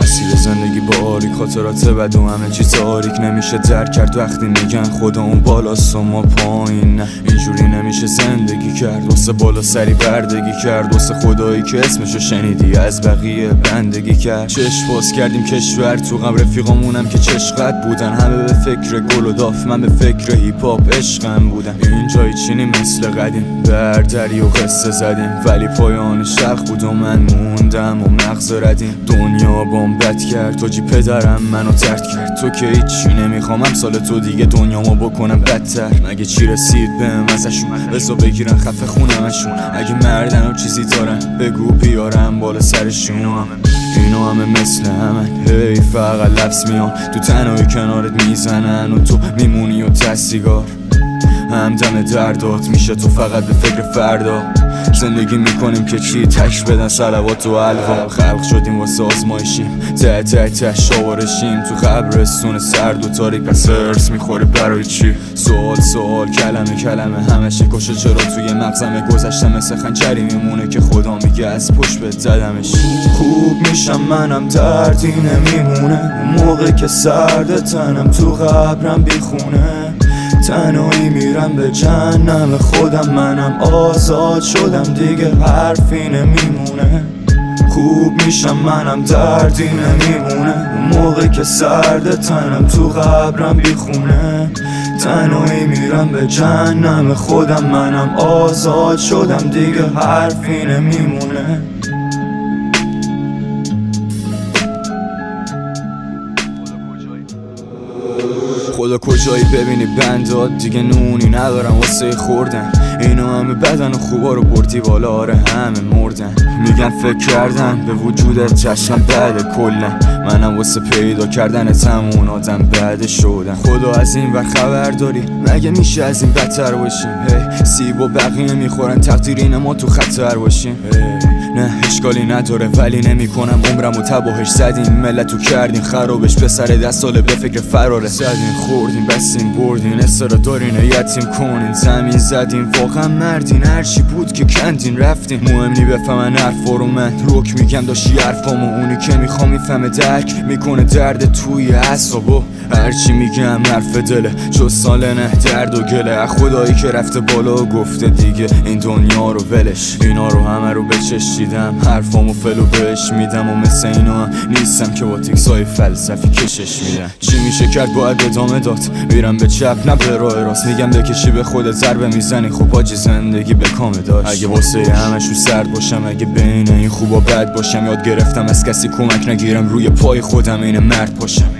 یه زندگی با آریک خاطرات بد و همه چیز تاریک. نمیشه درک کرد وقتی میگن خدا اون بالاست و ما پایین. اینجوری نمیشه زندگی کرد. واسه بالا سری بردگی کرد. واسه خدایی که اسمشو شنیدی از بقیه بندگی کرد. چشم باز کردیم کشور تو غم. رفیقامونم که چشقت بودن. همه به فکر گل و داف. من به فکر هیپ هاپ عشقم بودم. اینجای چینی مثل قدیم. بر دری و قصه زدیم. ولی پایان شرق بود و من موندم و مغز ردیم. دنیا بام بد کرد. تو جی پدرم منو ترد کرد. تو که هیچی نمی‌خوام سال تو دیگه دنیامو بکنم بدتر. مگه چی رسید بهم ازشون بزا بگیرن خفه خونمشون اگه مردن و چیزی دارن بگو بیارم بالا سرشون. اینو همه مثل همه هی فقط لبس میان. تو تنهایی کنارت می‌زنن و تو میمونی و تسیگار همدم دردات میشه. تو فقط به فکر فردا. زندگی می‌کنیم که چی؟ تش بدن سلوات و الوا خلق شدیم واسه آزمایشیم. ته ته ته شاورشیم. تو قبرستون سرد و تاریک پس ارس می‌خوره برای چی؟ سوال سوال کلمه کلمه. همش کشه چرا توی مغزم گذشته مثل خنجری میمونه که خدا میگه از پشت به زدمش. خوب میشم منم دردی نمیمونه. موقع که سرد تنم تو قبرم بیخونه. تنهایی میرم به جنم خودم منم آزاد شدم دیگه حرفی نمیمونه. خوب میشم منم دردی نمیمونه. موقع که سرد تنم تو قبرم بیخونه. تنهایی میرم به جنم خودم منم آزاد شدم دیگه حرفی نمیمونه. خدا کجایی؟ ببینی بنداد دیگه نونی ندارم. واسه خوردن. اینو همه بدن و خوبا رو بردی بالا. آره همه مردن. میگن فکر کردن. به وجودت چشم بعد کلا منم واسه پیدا کردن تمون آدم بعد شدن. خدا از این و خبر داری؟ مگه میشه از این بدتر باشیم؟ سیب و بقیه می‌خورن. تقدیر ما تو خطر باشیم. نه اشکالی نداره ولی نمی‌کنم عمرم و تباهش زدین ملت تو کردین خرابش پسر دست ساله به فکر فراره زدین خوردین بستین بردین استرا دارین یتیم کنین. زمین زدین واقعا مردین. هرچی بود که کندین رفتین مهم نی بفهمن حرف رو من. روک میگم داشتی حرفامو. اونی که می‌خوام می‌فهمه درک می‌کنه درد توی اصابو هرچی میگم حرف دله. جز ساله نه درد و گله. خدایی که رفته بالا و گفته دیگه. این دنیا رو ولش. اینا رو همه رو بچشیدم حرفامو فلو بهش میدم و مثل اینا نیستم که با تکسای فلسفی کشش میدم. چی میشه کرد باید ادامه داد میرم به چپ نه به راه راست. میگم بکشی به خودت ضربه می‌زنی. خب آجی زندگی به کامه داشت. اگه واسه همشون سرد باشم اگه بین این خوب و بد باشم یاد گرفتم از کسی کمک نگیرم. روی پای خودم این مرد باشم.